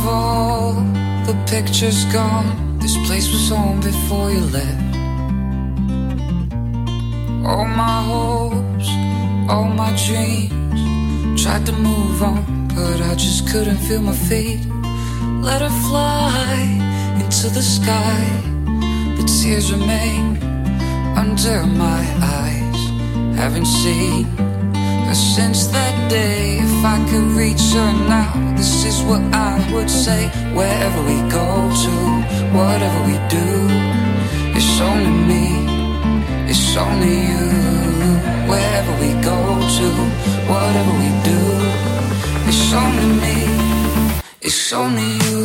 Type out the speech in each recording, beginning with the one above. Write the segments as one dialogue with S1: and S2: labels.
S1: Have all the pictures gone? This place was home before you left. All my hopes, all my dreams. Tried to move on, but I just couldn't feel my feet. Let her fly into the sky, but tears remain under my eyes. Haven't seen her since that day. If I could reach her now, this is what I would say. Wherever we go to, whatever we do, it's only me, it's only you. Wherever we go to, whatever we do, it's only me, it's only you.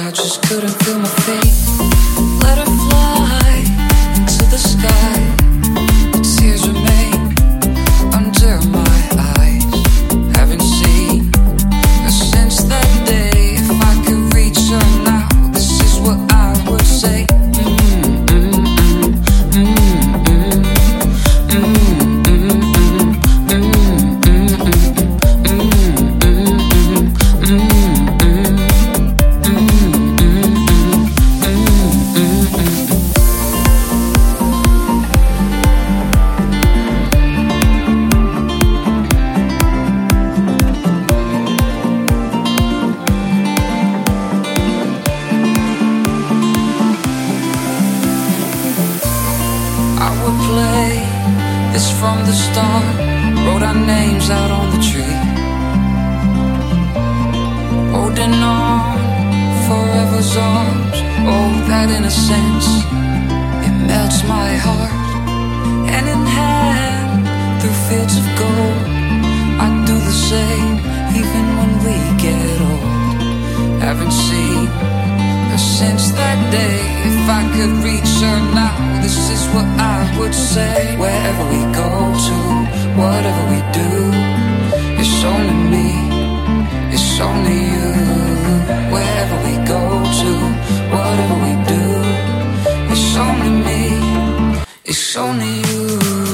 S1: I just couldn't feel my feet. Let her from the start. Wrote our names out on the tree. Holding on forever's arms. Oh, that innocence, it melts my heart. Hand in hand through fields of gold. I do the same even when we get old. Haven't seen since that day. If I could reach her now, this is what I would say. Wherever we go to, whatever we do, it's only me, it's only you. Wherever we go to, whatever we do, it's only me, it's only you.